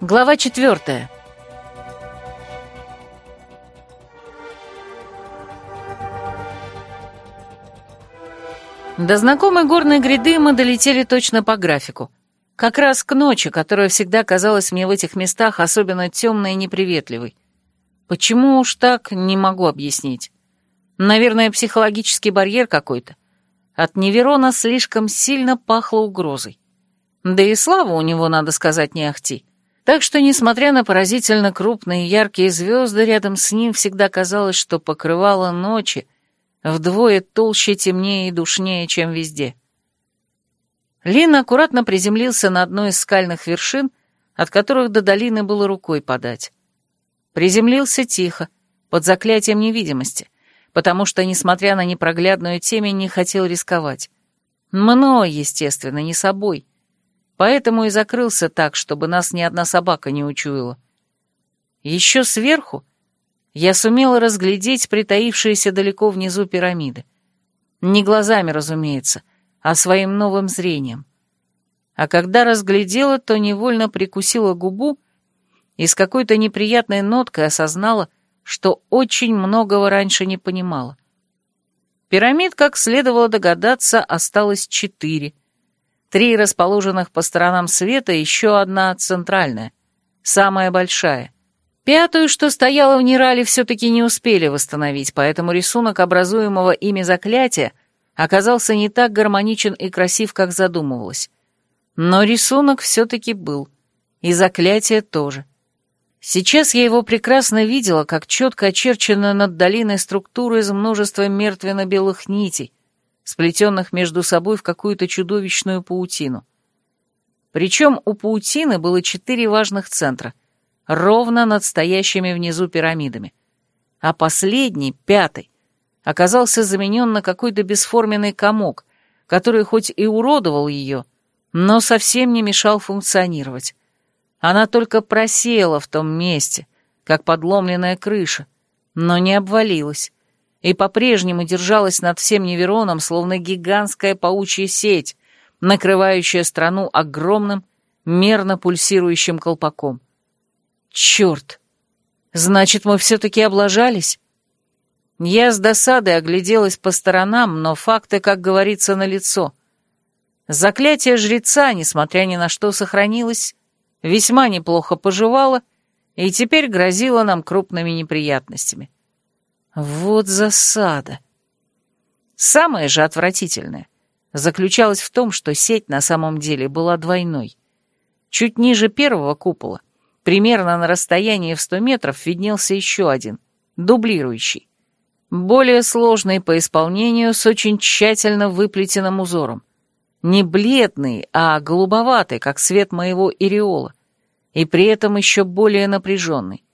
Глава четвертая. До знакомой горной гряды мы долетели точно по графику. Как раз к ночи, которая всегда казалась мне в этих местах особенно темной и неприветливой. Почему уж так, не могу объяснить. Наверное, психологический барьер какой-то. От Неверона слишком сильно пахло угрозой. Да и слава у него, надо сказать, не ахти. Так что, несмотря на поразительно крупные яркие звезды, рядом с ним всегда казалось, что покрывало ночи вдвое толще, темнее и душнее, чем везде. Лин аккуратно приземлился на одной из скальных вершин, от которых до долины было рукой подать. Приземлился тихо, под заклятием невидимости, потому что, несмотря на непроглядную темень, не хотел рисковать. Мной, естественно, не собой поэтому и закрылся так, чтобы нас ни одна собака не учуяла. Еще сверху я сумела разглядеть притаившиеся далеко внизу пирамиды. Не глазами, разумеется, а своим новым зрением. А когда разглядела, то невольно прикусила губу и с какой-то неприятной ноткой осознала, что очень многого раньше не понимала. Пирамид, как следовало догадаться, осталось четыре, Три расположенных по сторонам света, еще одна центральная, самая большая. Пятую, что стояла в Нерале, все-таки не успели восстановить, поэтому рисунок образуемого ими заклятия оказался не так гармоничен и красив, как задумывалось. Но рисунок все-таки был, и заклятие тоже. Сейчас я его прекрасно видела, как четко очерченную над долиной структуру из множества мертвенно-белых нитей, сплетенных между собой в какую-то чудовищную паутину. Причем у паутины было четыре важных центра, ровно над стоящими внизу пирамидами. А последний, пятый, оказался заменен на какой-то бесформенный комок, который хоть и уродовал ее, но совсем не мешал функционировать. Она только просела в том месте, как подломленная крыша, но не обвалилась, и по-прежнему держалась над всем Невероном, словно гигантская паучья сеть, накрывающая страну огромным, мерно пульсирующим колпаком. Черт! Значит, мы все-таки облажались? Я с досадой огляделась по сторонам, но факты, как говорится, налицо. Заклятие жреца, несмотря ни на что, сохранилось, весьма неплохо поживало и теперь грозило нам крупными неприятностями. Вот засада. Самое же отвратительное заключалось в том, что сеть на самом деле была двойной. Чуть ниже первого купола, примерно на расстоянии в 100 метров, виднелся еще один, дублирующий. Более сложный по исполнению, с очень тщательно выплетенным узором. Не бледный, а голубоватый, как свет моего иреола, и при этом еще более напряженный.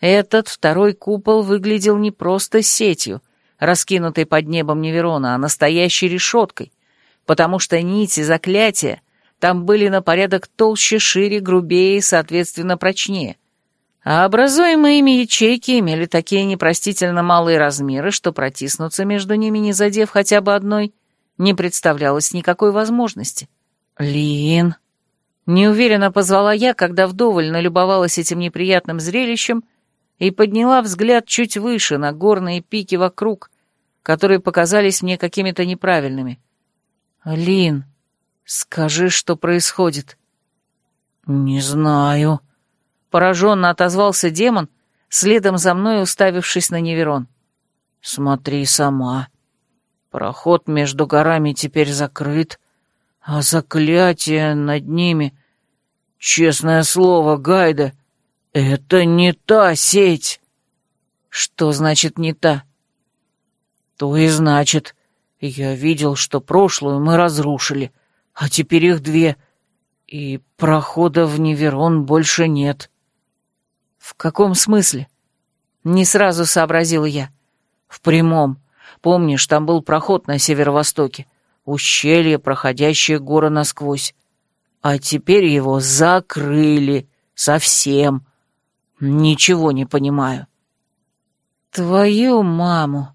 Этот второй купол выглядел не просто сетью, раскинутой под небом Неверона, а настоящей решеткой, потому что нити заклятия там были на порядок толще, шире, грубее и, соответственно, прочнее. А образуемые ими ячейки имели такие непростительно малые размеры, что протиснуться между ними, не задев хотя бы одной, не представлялось никакой возможности. «Лин!» Неуверенно позвала я, когда вдоволь налюбовалась этим неприятным зрелищем — и подняла взгляд чуть выше на горные пики вокруг, которые показались мне какими-то неправильными. «Лин, скажи, что происходит?» «Не знаю», — пораженно отозвался демон, следом за мной уставившись на Неверон. «Смотри сама. Проход между горами теперь закрыт, а заклятие над ними... Честное слово, Гайда, «Это не та сеть!» «Что значит «не та»?» «То и значит. Я видел, что прошлую мы разрушили, а теперь их две, и прохода в Неверон больше нет». «В каком смысле?» Не сразу сообразил я. «В прямом. Помнишь, там был проход на северо-востоке, ущелье, проходящее горы насквозь. А теперь его закрыли. Совсем. Ничего не понимаю. Твою маму.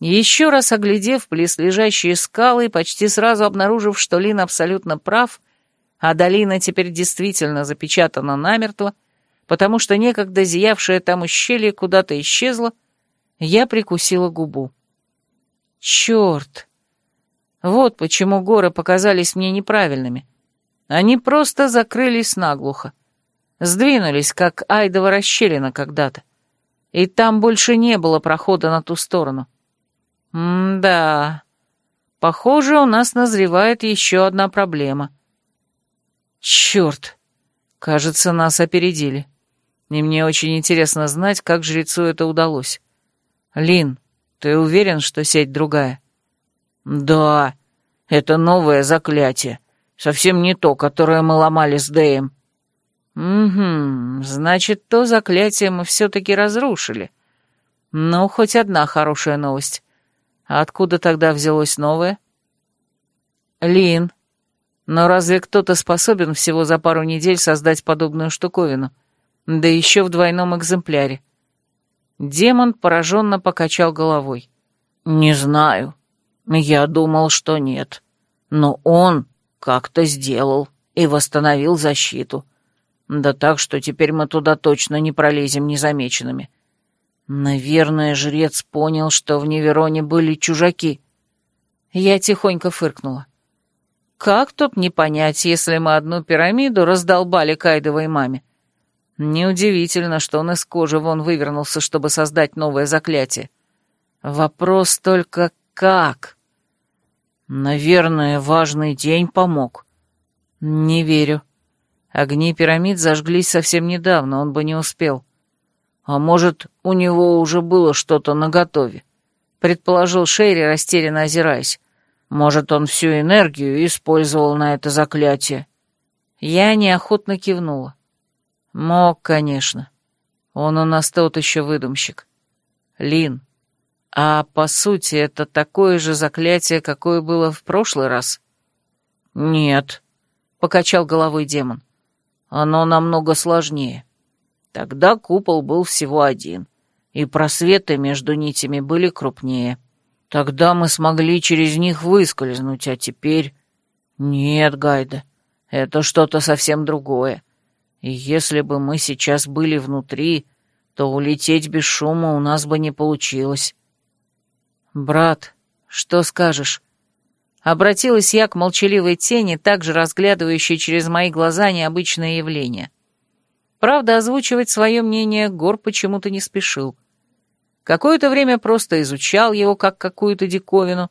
Еще раз оглядев близлежащие скалы и почти сразу обнаружив, что Лин абсолютно прав, а долина теперь действительно запечатана намертво, потому что некогда зиявшее там ущелье куда-то исчезло, я прикусила губу. Черт! Вот почему горы показались мне неправильными. Они просто закрылись наглухо. Сдвинулись, как айдова расщелина когда-то. И там больше не было прохода на ту сторону. М-да. Похоже, у нас назревает еще одна проблема. Черт! Кажется, нас опередили. И мне очень интересно знать, как жрецу это удалось. Лин, ты уверен, что сеть другая? Да, это новое заклятие. Совсем не то, которое мы ломали с Дэем. Угу, значит, то заклятие мы все-таки разрушили. Ну, хоть одна хорошая новость. А откуда тогда взялось новое? Лин, но разве кто-то способен всего за пару недель создать подобную штуковину? Да еще в двойном экземпляре. Демон пораженно покачал головой. «Не знаю. Я думал, что нет. Но он как-то сделал и восстановил защиту. Да так, что теперь мы туда точно не пролезем незамеченными. Наверное, жрец понял, что в Невероне были чужаки. Я тихонько фыркнула. Как тут не понять, если мы одну пирамиду раздолбали Кайдовой маме? Неудивительно, что он из кожи вон вывернулся, чтобы создать новое заклятие. Вопрос только как? Наверное, важный день помог. Не верю. Огни пирамид зажглись совсем недавно, он бы не успел. А может, у него уже было что-то наготове? Предположил Шерри, растерянно озираясь. Может, он всю энергию использовал на это заклятие? Я неохотно кивнула. Мог, конечно. Он у нас тот еще выдумщик. Лин, а по сути это такое же заклятие, какое было в прошлый раз? Нет, — покачал головой демон. Оно намного сложнее. Тогда купол был всего один, и просветы между нитями были крупнее. Тогда мы смогли через них выскользнуть, а теперь... Нет, Гайда, это что-то совсем другое. И если бы мы сейчас были внутри, то улететь без шума у нас бы не получилось. «Брат, что скажешь?» Обратилась я к молчаливой тени, также разглядывающей через мои глаза необычное явление. Правда, озвучивать свое мнение Гор почему-то не спешил. Какое-то время просто изучал его как какую-то диковину,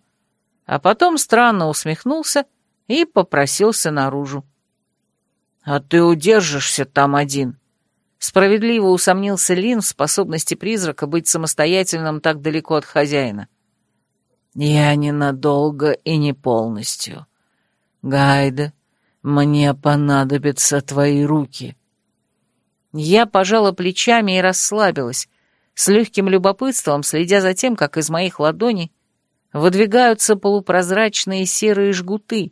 а потом странно усмехнулся и попросился наружу. «А ты удержишься там один?» Справедливо усомнился Лин в способности призрака быть самостоятельным так далеко от хозяина. Я ненадолго и не полностью. Гайда, мне понадобятся твои руки. Я пожала плечами и расслабилась, с легким любопытством, следя за тем, как из моих ладоней выдвигаются полупрозрачные серые жгуты,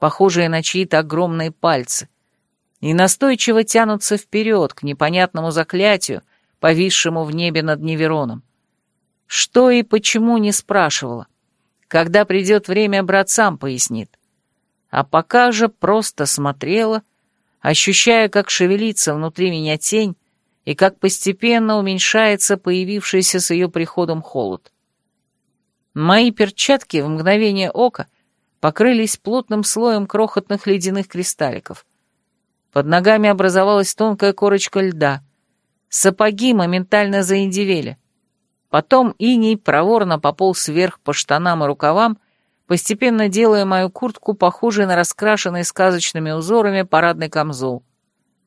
похожие на чьи-то огромные пальцы, и настойчиво тянутся вперед к непонятному заклятию, повисшему в небе над Невероном. Что и почему не спрашивала. Когда придет время, брат сам пояснит. А пока же просто смотрела, ощущая, как шевелится внутри меня тень и как постепенно уменьшается появившийся с ее приходом холод. Мои перчатки в мгновение ока покрылись плотным слоем крохотных ледяных кристалликов. Под ногами образовалась тонкая корочка льда. Сапоги моментально заиндивели. Потом иней проворно пополз вверх по штанам и рукавам, постепенно делая мою куртку похожей на раскрашенный сказочными узорами парадный камзол.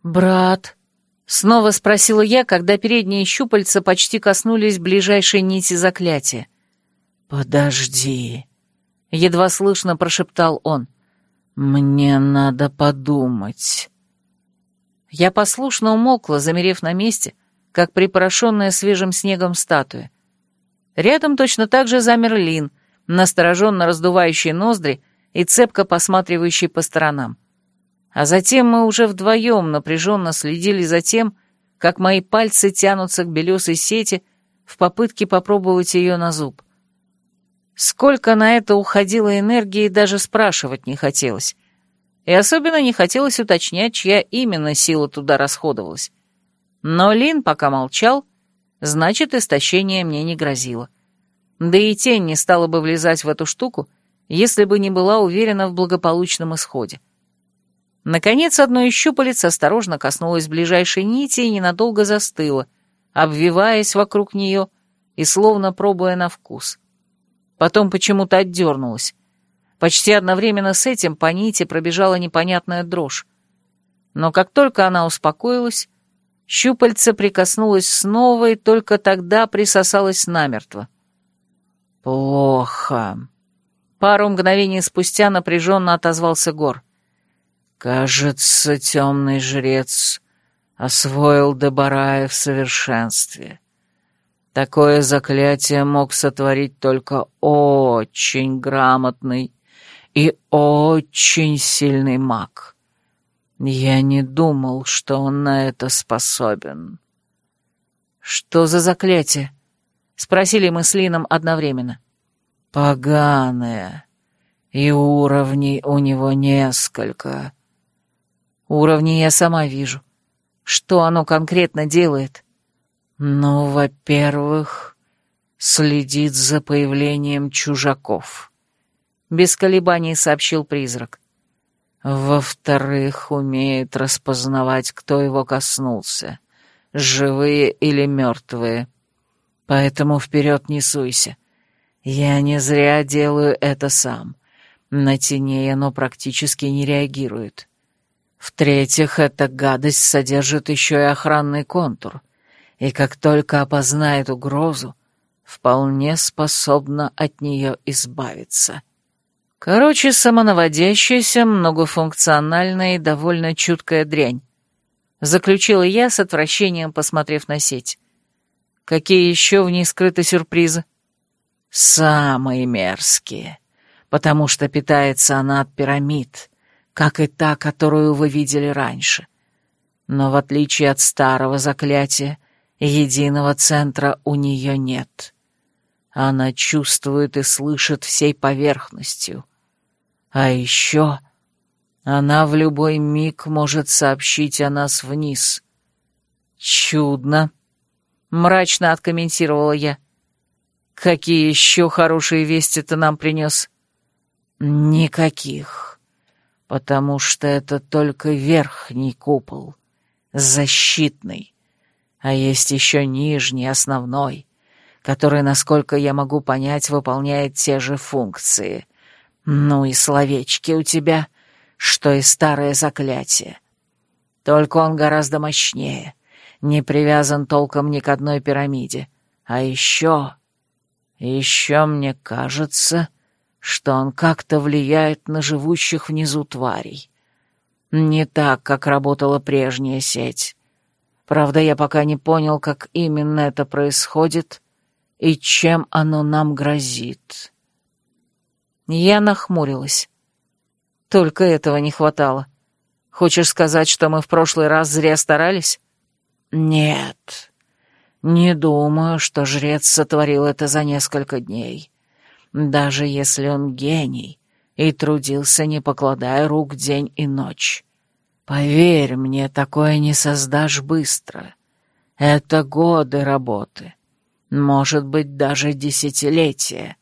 «Брат», — снова спросила я, когда передние щупальца почти коснулись ближайшей нити заклятия. «Подожди», — едва слышно прошептал он. «Мне надо подумать». Я послушно умолкла, замерев на месте, как припорошенная свежим снегом статуя. Рядом точно так же замер Лин, настороженно раздувающий ноздри и цепко посматривающий по сторонам. А затем мы уже вдвоем напряженно следили за тем, как мои пальцы тянутся к белесой сети в попытке попробовать ее на зуб. Сколько на это уходило энергии, даже спрашивать не хотелось. и особенно не хотелось уточнять, чья именно сила туда расходовалась. Но Лин пока молчал, значит, истощение мне не грозило. Да и тень не стала бы влезать в эту штуку, если бы не была уверена в благополучном исходе. Наконец, одно из щупалец осторожно коснулось ближайшей нити и ненадолго застыло, обвиваясь вокруг нее и словно пробуя на вкус. Потом почему-то отдернулась. Почти одновременно с этим по нити пробежала непонятная дрожь. Но как только она успокоилась, щупальце прикоснулось снова и только тогда присосалось намертво. «Плохо», Пару мгновений спустя напряженно отозвался Гор. «Кажется, темный жрец освоил Дебарая в совершенстве. Такое заклятие мог сотворить только очень грамотный и очень сильный маг. Я не думал, что он на это способен». «Что за заклятие?» — спросили мы с Лином одновременно. Поганое. И уровней у него несколько. Уровни я сама вижу. Что оно конкретно делает? Ну, во-первых, следит за появлением чужаков. Без колебаний сообщил призрак. Во-вторых, умеет распознавать, кто его коснулся, живые или мертвые. Поэтому вперед не суйся. Я не зря делаю это сам. На теней оно практически не реагирует. В-третьих, эта гадость содержит еще и охранный контур, и как только опознает угрозу, вполне способна от нее избавиться. Короче, самонаводящаяся, многофункциональная и довольно чуткая дрянь. Заключила я с отвращением, посмотрев на сеть. Какие еще в ней скрыты сюрпризы? Самые мерзкие, потому что питается она от пирамид, как и та, которую вы видели раньше. Но в отличие от старого заклятия, единого центра у нее нет. Она чувствует и слышит всей поверхностью. А еще она в любой миг может сообщить о нас вниз. Чудно, — мрачно откомментировала я. «Какие еще хорошие вести ты нам принес?» «Никаких, потому что это только верхний купол, защитный, а есть еще нижний, основной, который, насколько я могу понять, выполняет те же функции. Ну и словечки у тебя, что и старое заклятие. Только он гораздо мощнее, не привязан толком ни к одной пирамиде. А еще еще мне кажется, что он как-то влияет на живущих внизу тварей. Не так, как работала прежняя сеть. Правда, я пока не понял, как именно это происходит и чем оно нам грозит. Я нахмурилась. Только этого не хватало. Хочешь сказать, что мы в прошлый раз зря старались? Нет. Не думаю, что жрец сотворил это за несколько дней. Даже если он гений и трудился, не покладая рук день и ночь. Поверь мне, такое не создашь быстро. Это годы работы. Может быть, даже десятилетия.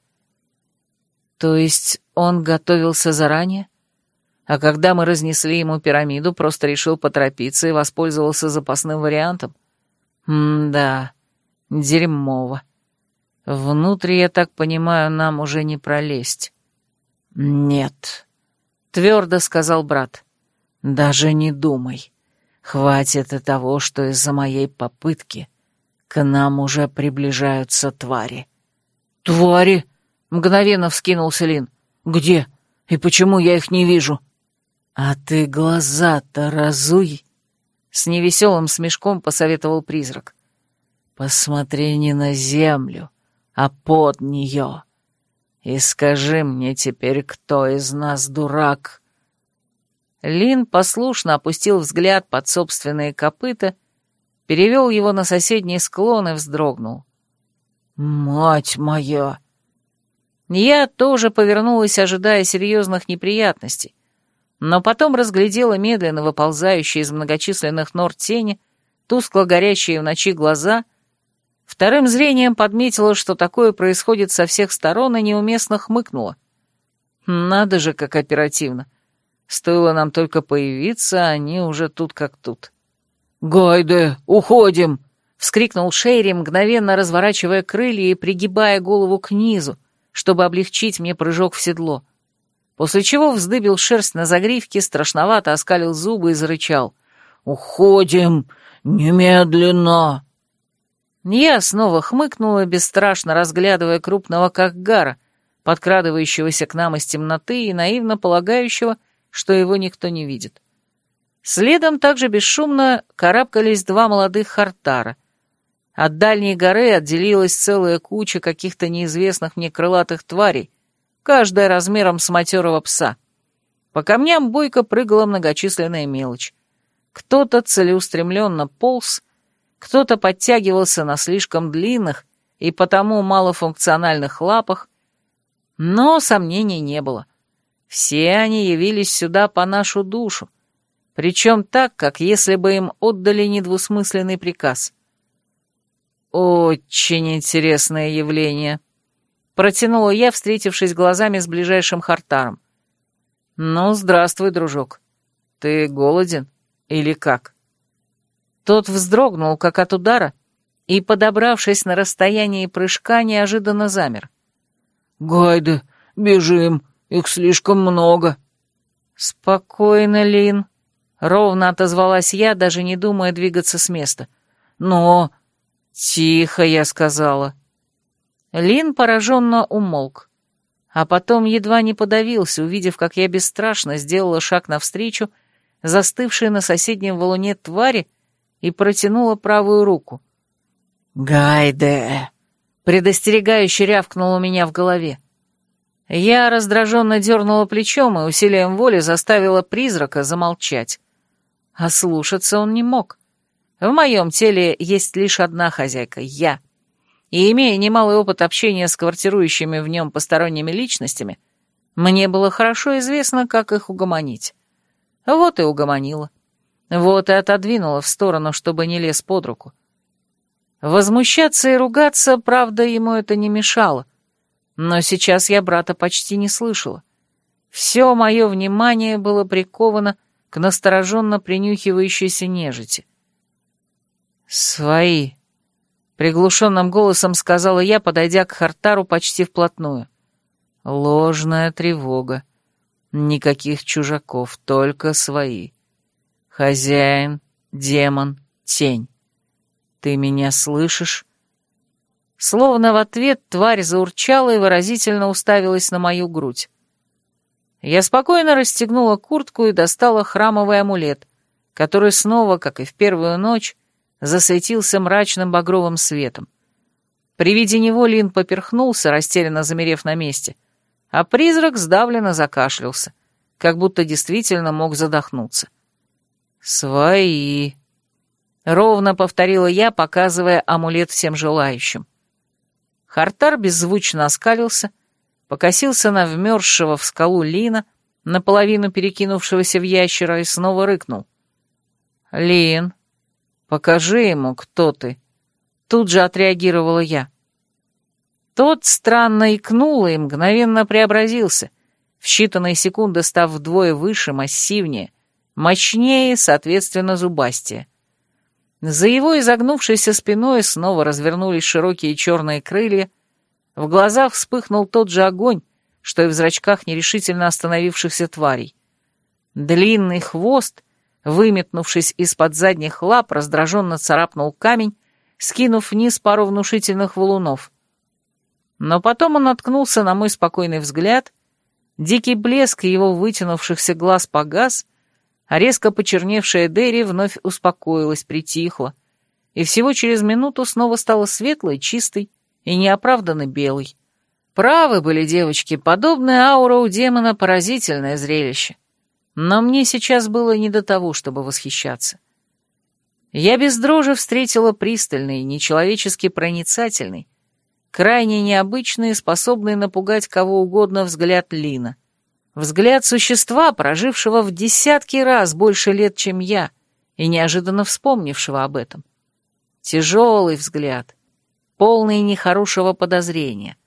То есть он готовился заранее? А когда мы разнесли ему пирамиду, просто решил поторопиться и воспользовался запасным вариантом? М-да, дерьмово. Внутрь, я так понимаю, нам уже не пролезть. Нет, твердо сказал брат. Даже не думай. Хватит и того, что из-за моей попытки к нам уже приближаются твари. Твари? Мгновенно вскинулся Лин. Где? И почему я их не вижу? А ты глаза-то разуй, с невеселым смешком посоветовал призрак. «Посмотри не на землю, а под нее. И скажи мне теперь, кто из нас дурак?» Лин послушно опустил взгляд под собственные копыта, перевел его на соседний склон и вздрогнул. «Мать моя!» Я тоже повернулась, ожидая серьезных неприятностей, но потом разглядела медленно выползающие из многочисленных нор тени, тускло горящие в ночи глаза, вторым зрением подметила, что такое происходит со всех сторон, и неуместно хмыкнула. Надо же, как оперативно. Стоило нам только появиться, они уже тут как тут. «Гайде, уходим!» — вскрикнул Шейри, мгновенно разворачивая крылья и пригибая голову к низу, чтобы облегчить мне прыжок в седло. После чего вздыбил шерсть на загривке, страшновато оскалил зубы и зарычал. «Уходим! Немедленно!» Я снова хмыкнула, бесстрашно разглядывая крупного кахгара, подкрадывающегося к нам из темноты и наивно полагающего, что его никто не видит. Следом также бесшумно карабкались два молодых хартара. От дальней горы отделилась целая куча каких-то неизвестных мне крылатых тварей, каждая размером с матерого пса. По камням бойко прыгала многочисленная мелочь. Кто-то целеустремленно полз, кто-то подтягивался на слишком длинных и потому малофункциональных лапах, но сомнений не было. Все они явились сюда по нашу душу, причем так, как если бы им отдали недвусмысленный приказ. «Очень интересное явление», — протянула я, встретившись глазами с ближайшим Хартаром. «Ну, здравствуй, дружок. Ты голоден или как?» Тот вздрогнул, как от удара, и, подобравшись на расстоянии прыжка, неожиданно замер. «Гайда, бежим!» Их слишком много». «Спокойно, Лин», — ровно отозвалась я, даже не думая двигаться с места. «Но...» «Тихо», — я сказала. Лин пораженно умолк, а потом едва не подавился, увидев, как я бесстрашно сделала шаг навстречу, застывшей на соседнем валуне твари, и протянула правую руку. «Гайде!» — предостерегающе рявкнул у меня в голове. Я раздраженно дернула плечом и усилием воли заставила призрака замолчать. А слушаться он не мог. В моем теле есть лишь одна хозяйка — я. И имея немалый опыт общения с квартирующими в нем посторонними личностями, мне было хорошо известно, как их угомонить. Вот и угомонила. Вот и отодвинула в сторону, чтобы не лез под руку. Возмущаться и ругаться, правда, ему это не мешало — но сейчас я брата почти не слышала. Все мое внимание было приковано к настороженно принюхивающейся нежити. «Свои», — приглушенным голосом сказала я, подойдя к Хартару почти вплотную. «Ложная тревога. Никаких чужаков, только свои. Хозяин, демон, тень. Ты меня слышишь?» Словно в ответ тварь заурчала и выразительно уставилась на мою грудь. Я спокойно расстегнула куртку и достала храмовый амулет, который снова, как и в первую ночь, засветился мрачным багровым светом. При виде него Лин поперхнулся, растерянно замерев на месте, а призрак сдавленно закашлялся, как будто действительно мог задохнуться. «Свои», — ровно повторила я, показывая амулет всем желающим. Хартар беззвучно оскалился, покосился на вмерзшего в скалу Лина, наполовину перекинувшегося в ящера, и снова рыкнул. «Лин, покажи ему, кто ты!» Тут же отреагировала я. Тот странно икнул и мгновенно преобразился, в считанные секунды став вдвое выше, массивнее, мощнее, соответственно, зубастее. За его изогнувшейся спиной снова развернулись широкие черные крылья, в глазах вспыхнул тот же огонь, что и в зрачках нерешительно остановившихся тварей. Длинный хвост, выметнувшись из-под задних лап, раздраженно царапнул камень, скинув вниз пару внушительных валунов. Но потом он наткнулся на мой спокойный взгляд, дикий блеск его вытянувшихся глаз погас — а резко почерневшая Дерри вновь успокоилась, притихла, и всего через минуту снова стала светлой, чистой и неоправданно белой. Правы были девочки, подобная аура у демона — поразительное зрелище. Но мне сейчас было не до того, чтобы восхищаться. Я без дрожи встретила пристальный, нечеловечески проницательный, крайне необычный и способный напугать кого угодно взгляд Лина. Взгляд существа, прожившего в десятки раз больше лет, чем я, и неожиданно вспомнившего об этом. Тяжелый взгляд, полный нехорошего подозрения.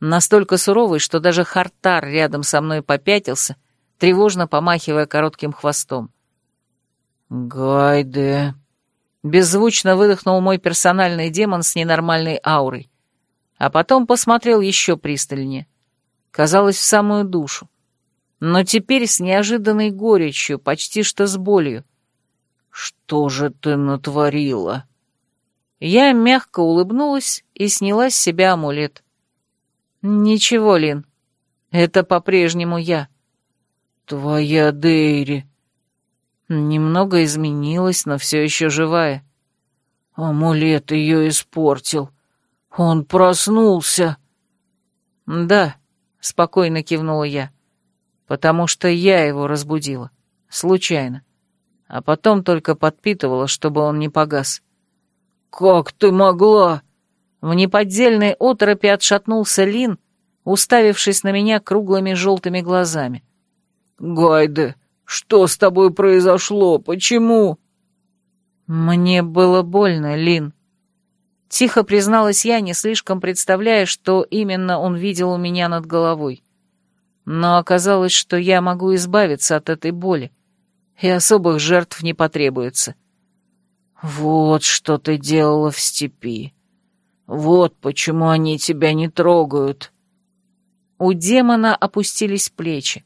Настолько суровый, что даже Хартар рядом со мной попятился, тревожно помахивая коротким хвостом. «Гайде!» Беззвучно выдохнул мой персональный демон с ненормальной аурой. А потом посмотрел еще пристальнее. Казалось, в самую душу. Но теперь с неожиданной горечью, почти что с болью. «Что же ты натворила?» Я мягко улыбнулась и сняла с себя амулет. «Ничего, Лин, это по-прежнему я». «Твоя Дейри», Немного изменилась, но все еще живая. Амулет ее испортил. Он проснулся. Да, спокойно кивнула я, потому что я его разбудила. Случайно. А потом только подпитывала, чтобы он не погас. «Как ты могла?» В неподдельной оторопи отшатнулся Лин, уставившись на меня круглыми желтыми глазами. «Гайде, что с тобой произошло? Почему?» «Мне было больно, Лин». Тихо призналась я, не слишком представляя, что именно он видел у меня над головой. Но оказалось, что я могу избавиться от этой боли, и особых жертв не потребуется. «Вот что ты делала в степи. Вот почему они тебя не трогают». У демона опустились плечи.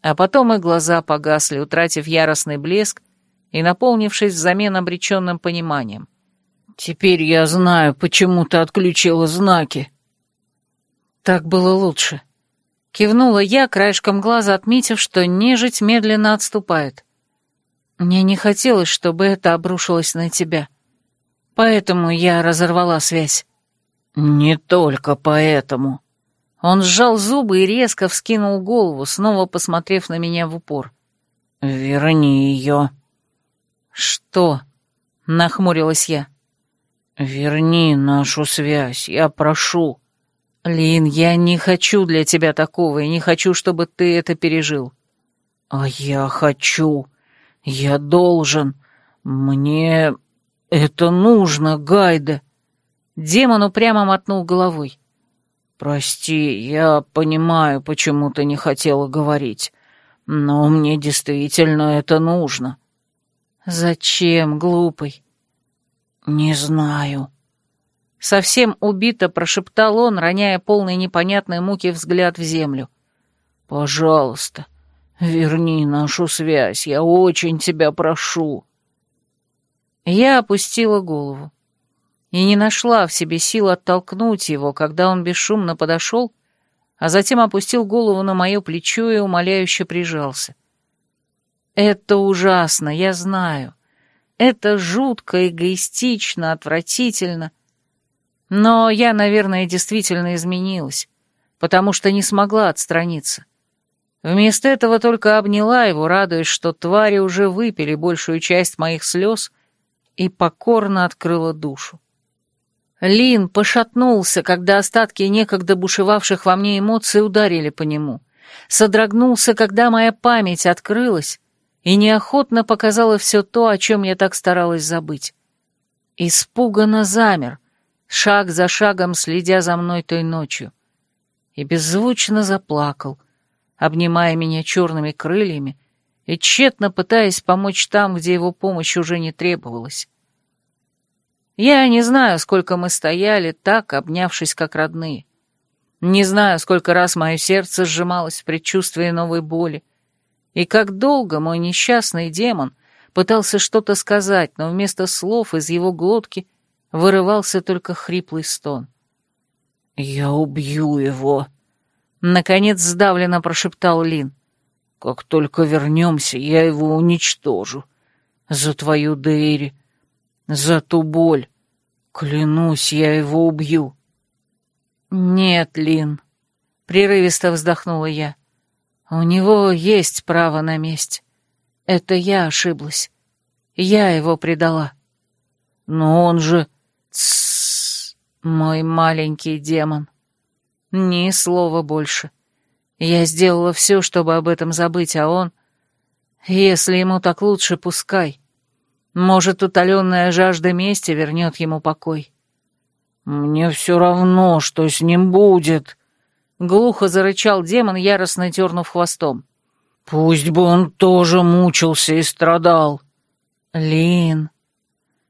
А потом и глаза погасли, утратив яростный блеск и наполнившись взамен обреченным пониманием. «Теперь я знаю, почему ты отключила знаки». «Так было лучше», — кивнула я, краешком глаза отметив, что нежить медленно отступает. «Мне не хотелось, чтобы это обрушилось на тебя. Поэтому я разорвала связь». «Не только поэтому», он сжал зубы и резко вскинул голову, снова посмотрев на меня в упор. «Верни ее». «Что?» — нахмурилась я. «Верни нашу связь, я прошу». «Лин, я не хочу для тебя такого, и не хочу, чтобы ты это пережил». «А я хочу. Я должен. Мне это нужно, Гайда». Демон упрямо мотнул головой. «Прости, я понимаю, почему ты не хотела говорить, но мне действительно это нужно». «Зачем, глупый?» «Не знаю». Совсем убито прошептал он, роняя полный непонятной муки взгляд в землю. «Пожалуйста, верни нашу связь, я очень тебя прошу». Я опустила голову и не нашла в себе сил оттолкнуть его, когда он бесшумно подошел, а затем опустил голову на мое плечо и умоляюще прижался. «Это ужасно, я знаю. Это жутко, эгоистично, отвратительно. Но я, наверное, действительно изменилась, потому что не смогла отстраниться. Вместо этого только обняла его, радуясь, что твари уже выпили большую часть моих слез, и покорно открыла душу. Лин пошатнулся, когда остатки некогда бушевавших во мне эмоций ударили по нему. Содрогнулся, когда моя память открылась и неохотно показала все то, о чем я так старалась забыть. Испуганно замер, шаг за шагом следя за мной той ночью, и беззвучно заплакал, обнимая меня черными крыльями и тщетно пытаясь помочь там, где его помощь уже не требовалась. Я не знаю, сколько мы стояли так, обнявшись как родные. Не знаю, сколько раз мое сердце сжималось в предчувствии новой боли. И как долго мой несчастный демон пытался что-то сказать, но вместо слов из его глотки вырывался только хриплый стон. «Я убью его!» — наконец сдавленно прошептал Лин. «Как только вернемся, я его уничтожу. За твою Дейри, за ту боль. Клянусь, я его убью. Нет, Лин, прерывисто вздохнула я. У него есть право на месть. Это я ошиблась. Я его предала. Но он же... Тссс, мой маленький демон. Ни слова больше. Я сделала все, чтобы об этом забыть, а он... Если ему так лучше, пускай. Может, утоленная жажда мести вернет ему покой. «Мне все равно, что с ним будет», — глухо зарычал демон, яростно тернув хвостом. «Пусть бы он тоже мучился и страдал». «Лин...»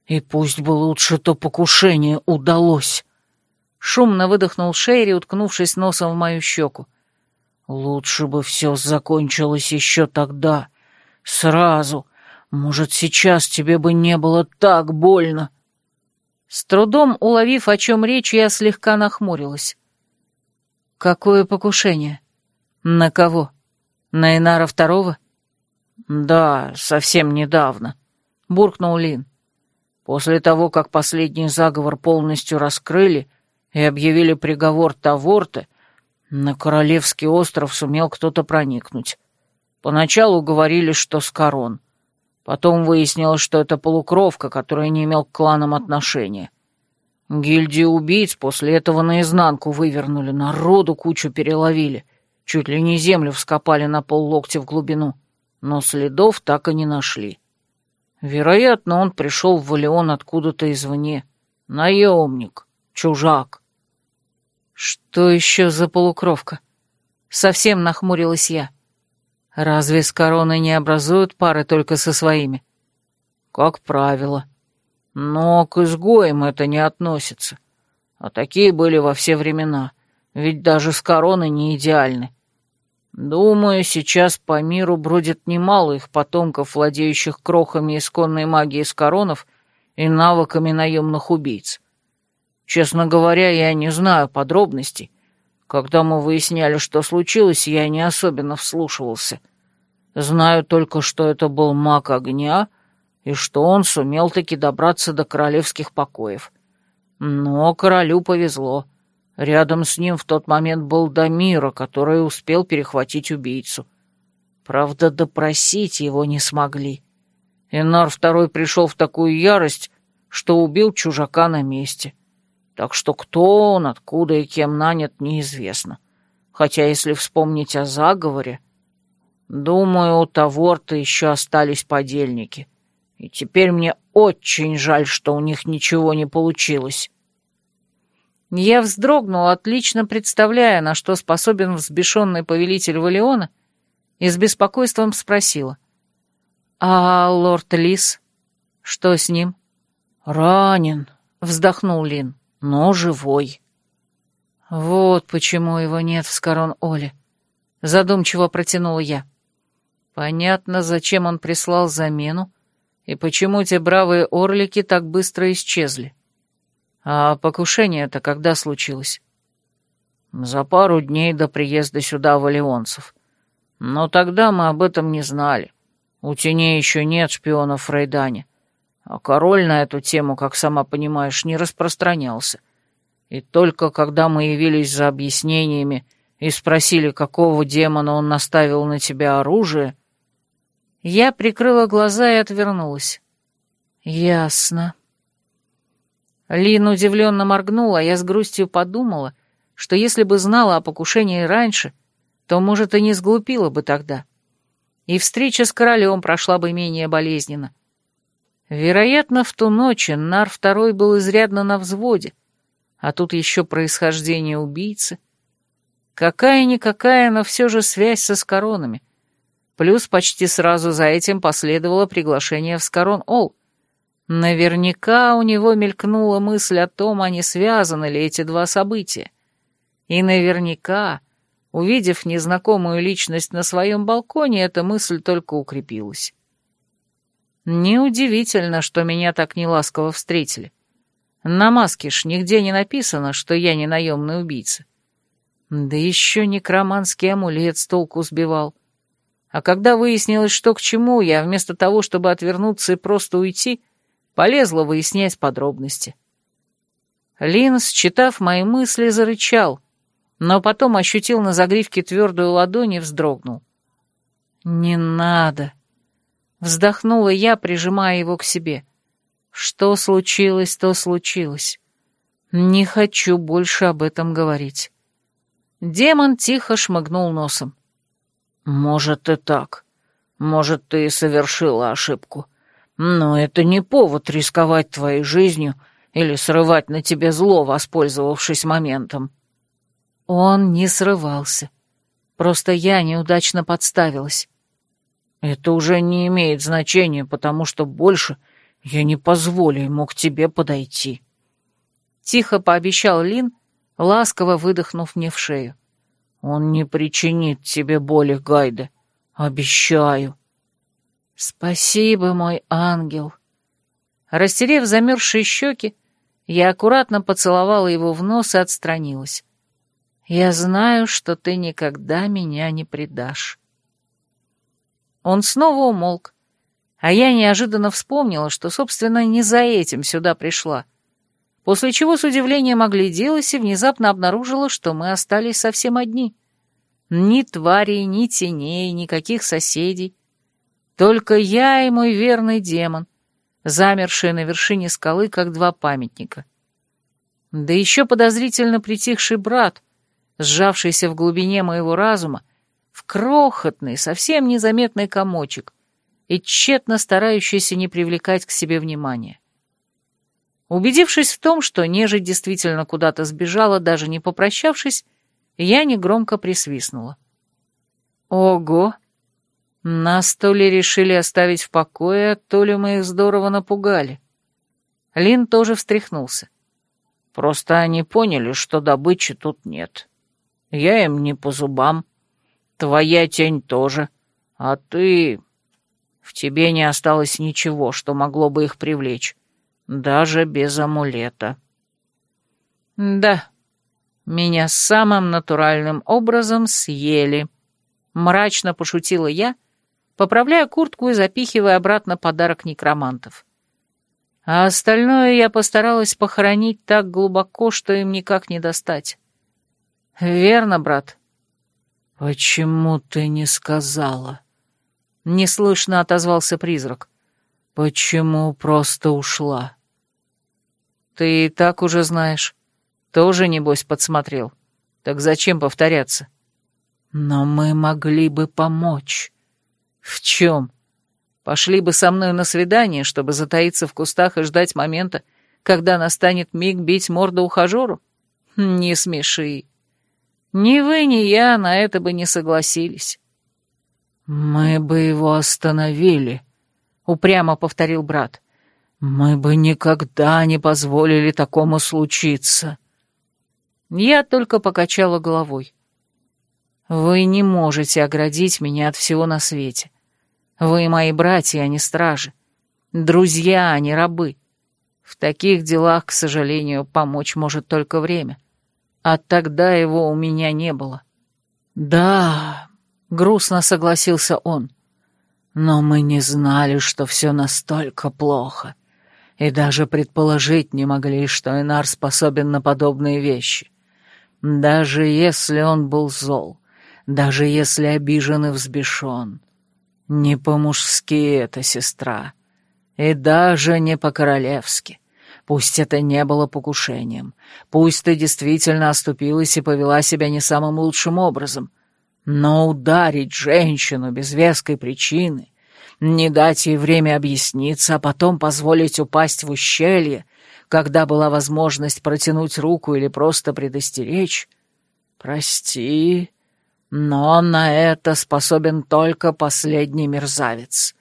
«И пусть бы лучше то покушение удалось». Шумно выдохнул Шерри, уткнувшись носом в мою щеку. «Лучше бы все закончилось еще тогда, сразу. Может, сейчас тебе бы не было так больно». С трудом уловив, о чем речь, я слегка нахмурилась. «Какое покушение? На кого? На Инара Второго?» «Да, совсем недавно», — буркнул Лин. «После того, как последний заговор полностью раскрыли и объявили приговор Таворте, на Королевский остров сумел кто-то проникнуть. Поначалу говорили, что с корон. Потом выяснилось, что это полукровка, которая не имел к кланам отношения. Гильдию убийц после этого наизнанку вывернули, народу кучу переловили, чуть ли не землю вскопали на поллоктя в глубину, но следов так и не нашли. Вероятно, он пришел в Валион откуда-то извне. Наемник, чужак. Что еще за полукровка? Совсем нахмурилась я. — Разве с короной не образуют пары только со своими? Как правило. Но к изгоям это не относится. А такие были во все времена, ведь даже с короной не идеальны. Думаю, сейчас по миру бродит немало их потомков, владеющих крохами исконной магии с коронов и навыками наемных убийц. Честно говоря, я не знаю подробностей, когда мы выясняли, что случилось, я не особенно вслушивался. Знаю только, что это был маг огня, и что он сумел таки добраться до королевских покоев. Но королю повезло. Рядом с ним в тот момент был Дамира, который успел перехватить убийцу. Правда, допросить его не смогли. Инар второй пришел в такую ярость, что убил чужака на месте. Так что кто он, откуда и кем нанят, неизвестно. Хотя, если вспомнить о заговоре... Думаю, у того-то еще остались подельники. И теперь мне очень жаль, что у них ничего не получилось. Я вздрогнул, отлично представляя, на что способен взбешенный повелитель Валиона, и с беспокойством спросила. «А лорд Лис? Что с ним?» «Ранен», — вздохнул Лин но живой. Вот почему его нет в Скорон Оле. Задумчиво протянула я. Понятно, зачем он прислал замену, и почему те бравые орлики так быстро исчезли. А покушение-то когда случилось? За пару дней до приезда сюда валионцев. Но тогда мы об этом не знали. У теней еще нет шпионов в Рейдане. А король на эту тему, как сама понимаешь, не распространялся. И только когда мы явились за объяснениями и спросили, какого демона он наставил на тебя оружие... Я прикрыла глаза и отвернулась. Ясно. Лин удивленно моргнула, а я с грустью подумала, что если бы знала о покушении раньше, то, может, и не сглупила бы тогда. И встреча с королем прошла бы менее болезненно. Вероятно, в ту ночь Нар второй был изрядно на взводе, а тут еще происхождение убийцы. Какая-никакая, но все же связь со Скоронами. Плюс почти сразу за этим последовало приглашение в Скорон-Ол. Наверняка у него мелькнула мысль о том, а не связаны ли эти два события. И наверняка, увидев незнакомую личность на своем балконе, эта мысль только укрепилась. Неудивительно, что меня так неласково встретили. На маске ж нигде не написано, что я не наемный убийца. Да еще некроманский амулет с толку сбивал. А когда выяснилось, что к чему, я вместо того, чтобы отвернуться и просто уйти, полезла выяснять подробности. Лин, считав мои мысли, зарычал, но потом ощутил на загривке твердую ладонь и вздрогнул. «Не надо», Вздохнула я, прижимая его к себе. Что случилось, то случилось. Не хочу больше об этом говорить. Демон тихо шмыгнул носом. «Может и так. Может, ты совершила ошибку. Но это не повод рисковать твоей жизнью или срывать на тебе зло, воспользовавшись моментом». Он не срывался. Просто я неудачно подставилась. Это уже не имеет значения, потому что больше я не позволю ему к тебе подойти. Тихо пообещал Лин, ласково выдохнув мне в шею. Он не причинит тебе боли, Гайда. Обещаю. Спасибо, мой ангел. Растерев замерзшие щеки, я аккуратно поцеловала его в нос и отстранилась. Я знаю, что ты никогда меня не предашь. Он снова умолк, а я неожиданно вспомнила, что, собственно, не за этим сюда пришла. После чего с удивлением огляделась и внезапно обнаружила, что мы остались совсем одни. Ни тварей, ни теней, никаких соседей. Только я и мой верный демон, замершие на вершине скалы, как два памятника. Да еще подозрительно притихший брат, сжавшийся в глубине моего разума, в крохотный, совсем незаметный комочек и тщетно старающийся не привлекать к себе внимания. Убедившись в том, что нежить действительно куда-то сбежала, даже не попрощавшись, я негромко присвистнула. Ого! Нас то ли решили оставить в покое, то ли мы их здорово напугали. Лин тоже встряхнулся. Просто они поняли, что добычи тут нет. Я им не по зубам. Твоя тень тоже. А ты... В тебе не осталось ничего, что могло бы их привлечь. Даже без амулета. Да, меня самым натуральным образом съели. Мрачно пошутила я, поправляя куртку и запихивая обратно подарок некромантов. А остальное я постаралась похоронить так глубоко, что им никак не достать. Верно, брат? Почему ты не сказала? Неслышно отозвался призрак. Почему просто ушла? Ты и так уже знаешь. Тоже, небось, подсмотрел. Так зачем повторяться? Но мы могли бы помочь. В чем? Пошли бы со мной на свидание, чтобы затаиться в кустах и ждать момента, когда настанет миг бить морду ухажеру? Не смеши. Ни вы, ни я на это бы не согласились. Мы бы его остановили, упрямо повторил брат. Мы бы никогда не позволили такому случиться. Я только покачала головой. Вы не можете оградить меня от всего на свете. Вы мои братья, а не стражи. Друзья, а не рабы. В таких делах, к сожалению, помочь может только время. А тогда его у меня не было. Да, грустно согласился он. Но мы не знали, что все настолько плохо и даже предположить не могли, что Инар способен на подобные вещи. Даже если он был зол, даже если обижен и взбешен. Не по-мужски это, сестра, и даже не по-королевски. Пусть это не было покушением, пусть ты действительно оступилась и повела себя не самым лучшим образом, но ударить женщину без веской причины не дать ей время объясниться, а потом позволить упасть в ущелье, когда была возможность протянуть руку или просто предостеречь. Прости, но на это способен только последний мерзавец.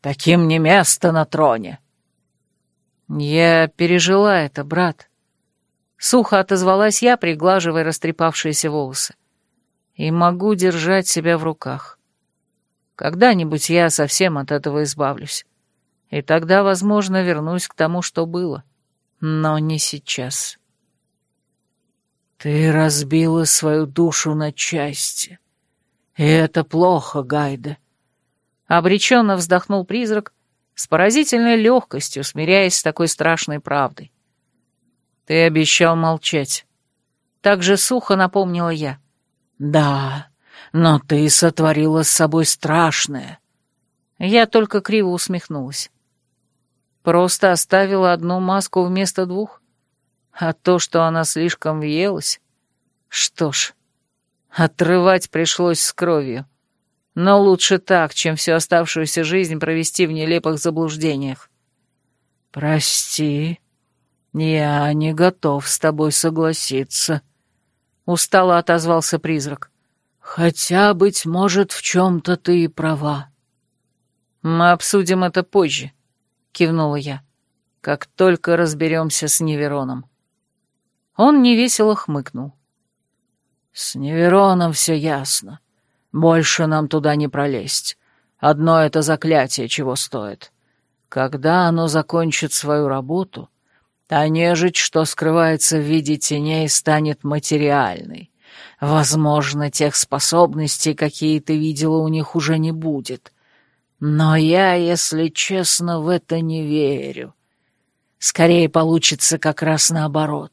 Таким не место на троне. Я пережила это, брат. Сухо отозвалась я, приглаживая растрепавшиеся волосы. И могу держать себя в руках. Когда-нибудь я совсем от этого избавлюсь. И тогда, возможно, вернусь к тому, что было. Но не сейчас. Ты разбила свою душу на части. И это плохо, Гайда. Обреченно вздохнул призрак, с поразительной легкостью, смиряясь с такой страшной правдой. Ты обещал молчать. Так же сухо напомнила я. Да, но ты сотворила с собой страшное. Я только криво усмехнулась. Просто оставила одну маску вместо двух. А то, что она слишком въелась... Что ж, Отрывать пришлось с кровью. Но лучше так, чем всю оставшуюся жизнь провести в нелепых заблуждениях. «Прости, я не готов с тобой согласиться», — устало отозвался призрак. «Хотя, быть может, в чем-то ты и права». «Мы обсудим это позже», — кивнула я, — «как только разберемся с Невероном». Он невесело хмыкнул. «С Невероном все ясно. Больше нам туда не пролезть. Одно это заклятие чего стоит. Когда оно закончит свою работу, та нежить, что скрывается в виде теней, станет материальной. Возможно, тех способностей, какие ты видела, у них уже не будет. Но я, если честно, в это не верю. Скорее получится как раз наоборот.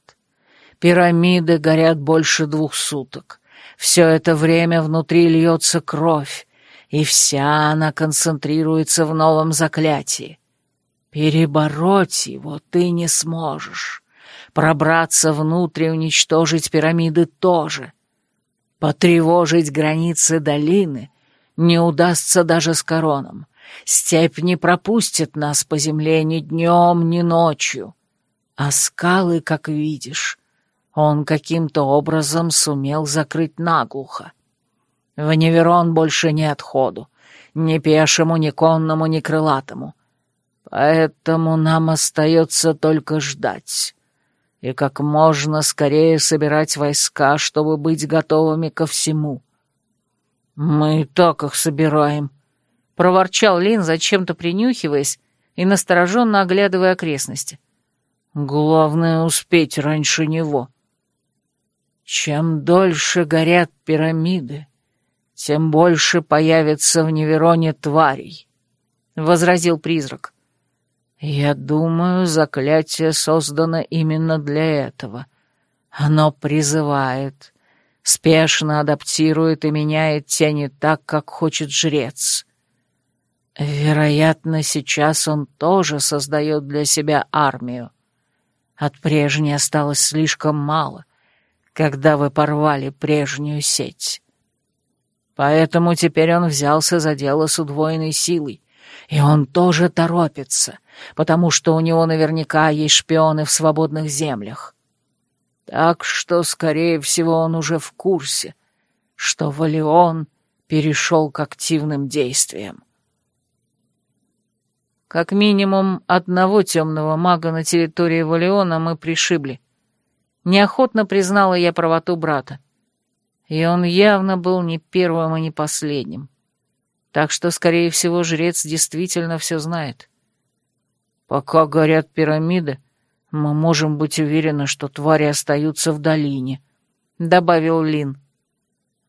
Пирамиды горят больше двух суток. Все это время внутри льется кровь, и вся она концентрируется в новом заклятии. Перебороть его ты не сможешь. Пробраться внутрь и уничтожить пирамиды тоже. Потревожить границы долины не удастся даже с короном. Степь не пропустит нас по земле ни днем, ни ночью. А скалы, как видишь, он каким-то образом сумел закрыть наглухо. В Неверон больше нет ходу, ни пешему, ни конному, ни крылатому. Поэтому нам остается только ждать и как можно скорее собирать войска, чтобы быть готовыми ко всему. Мы и так их собираем, — проворчал Лин, зачем-то принюхиваясь и настороженно оглядывая окрестности. Главное — успеть раньше него. — чем дольше горят пирамиды, тем больше появится в Невероне тварей, — возразил призрак. Я думаю, заклятие создано именно для этого. Оно призывает, спешно адаптирует и меняет тени так, как хочет жрец. Вероятно, сейчас он тоже создает для себя армию. От прежней осталось слишком мало, когда вы порвали прежнюю сеть. Поэтому теперь он взялся за дело с удвоенной силой, и он тоже торопится, потому что у него наверняка есть шпионы в свободных землях. Так что, скорее всего, он уже в курсе, что Валион перешел к активным действиям. Как минимум одного темного мага на территории Валиона мы пришибли, Неохотно признала я правоту брата. И он явно был не первым и не последним. Так что, скорее всего, жрец действительно все знает. Пока горят пирамиды, мы можем быть уверены, что твари остаются в долине, — добавил Лин.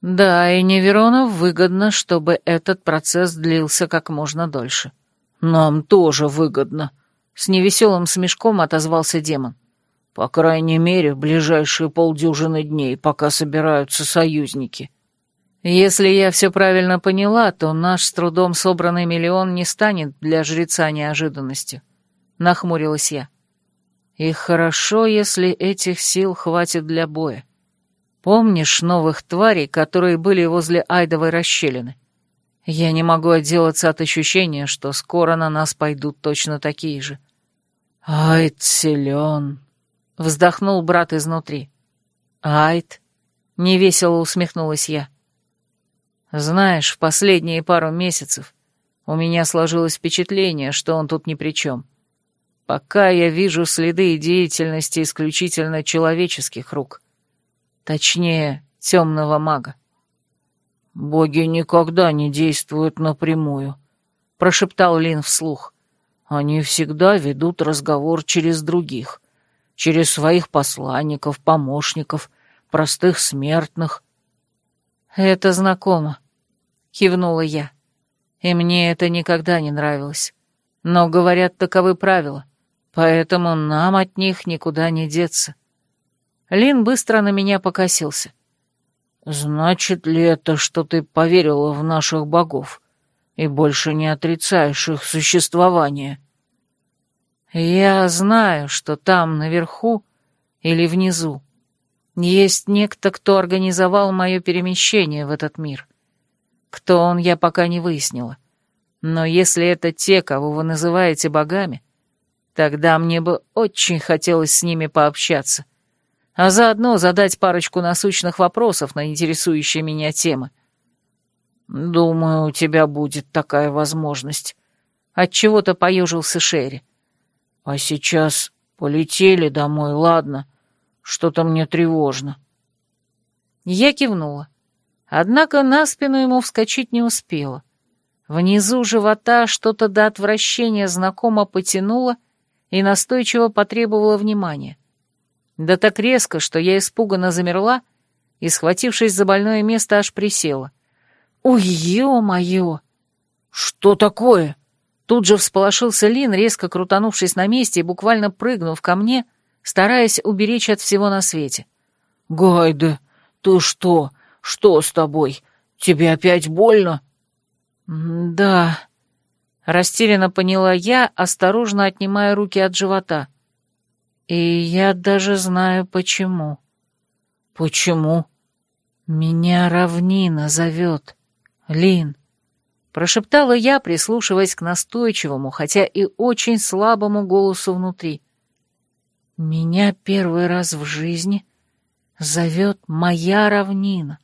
Да, и Неверонов выгодно, чтобы этот процесс длился как можно дольше. Нам тоже выгодно, — с невеселым смешком отозвался демон. По крайней мере, в ближайшие полдюжины дней, пока собираются союзники. Если я все правильно поняла, то наш с трудом собранный миллион не станет для жреца неожиданностью. Нахмурилась я. И хорошо, если этих сил хватит для боя. Помнишь новых тварей, которые были возле Айдовой расщелины? Я не могу отделаться от ощущения, что скоро на нас пойдут точно такие же. Айд силен, — вздохнул брат изнутри. «Айд?» — невесело усмехнулась я. «Знаешь, в последние пару месяцев у меня сложилось впечатление, что он тут ни при чем. Пока я вижу следы деятельности исключительно человеческих рук. Точнее, темного мага. «Боги никогда не действуют напрямую», — прошептал Лин вслух. «Они всегда ведут разговор через других через своих посланников, помощников, простых смертных. «Это знакомо», — кивнула я. «И мне это никогда не нравилось. Но, говорят, таковы правила, поэтому нам от них никуда не деться». Лин быстро на меня покосился. «Значит ли это, что ты поверила в наших богов и больше не отрицаешь их существование?» Я знаю, что там, наверху или внизу, Есть некто, кто организовал мое перемещение в этот мир. Кто он, я пока не выяснила. Но если это те, кого вы называете богами, тогда мне бы очень хотелось с ними пообщаться, а заодно задать парочку насущных вопросов на интересующие меня темы. Думаю, у тебя будет такая возможность. Отчего-то поежился Шерри. А сейчас полетели домой, ладно? Что-то мне тревожно. Я кивнула. Однако на спину ему вскочить не успела. Внизу живота что-то до отвращения знакомо потянуло и настойчиво потребовало внимания. Да так резко, что я испуганно замерла и, схватившись за больное место, аж присела. «Ой, ё-моё!» «Что такое?» Тут же всполошился Лин, резко крутанувшись на месте и буквально прыгнув ко мне, стараясь уберечь от всего на свете. «Гайда, ты что? Что с тобой? Тебе опять больно?» «Да», — растерянно поняла я, осторожно отнимая руки от живота. «И я даже знаю, почему». «Почему?» «Меня равнина зовет, Лин», — прошептала я, прислушиваясь к настойчивому, хотя и очень слабому голосу внутри. Меня первый раз в жизни зовет моя равнина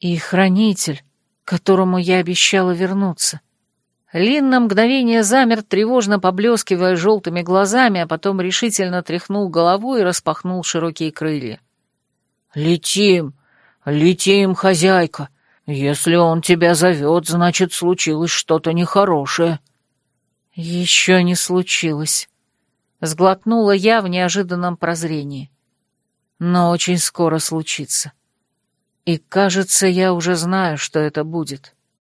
и хранитель, которому я обещала вернуться. Лин на мгновение замер, тревожно поблескивая желтыми глазами, а потом решительно тряхнул головой и распахнул широкие крылья. «Летим, летим, хозяйка. Если он тебя зовет, значит, случилось что-то нехорошее». «Еще не случилось», Сглотнула я в неожиданном прозрении. Но очень скоро случится. И, кажется, я уже знаю, что это будет.